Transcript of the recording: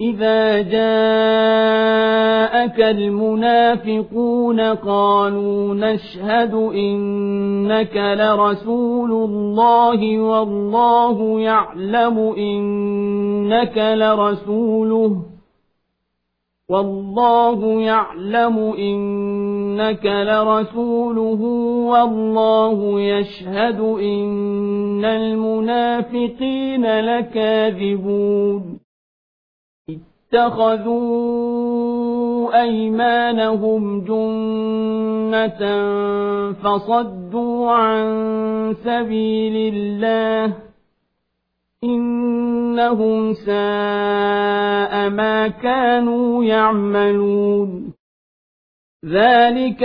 إذا جاءك المنافقون قالوا نشهد إنك لرسول الله والله يعلم إنك لرسوله والله يعلم إنك لرسوله والله يشهد إن المنافقين لكاذبون اتخذوا أيمانهم جنة فصدوا عن سبيل الله إنهم ساء ما كانوا يعملون. ذلك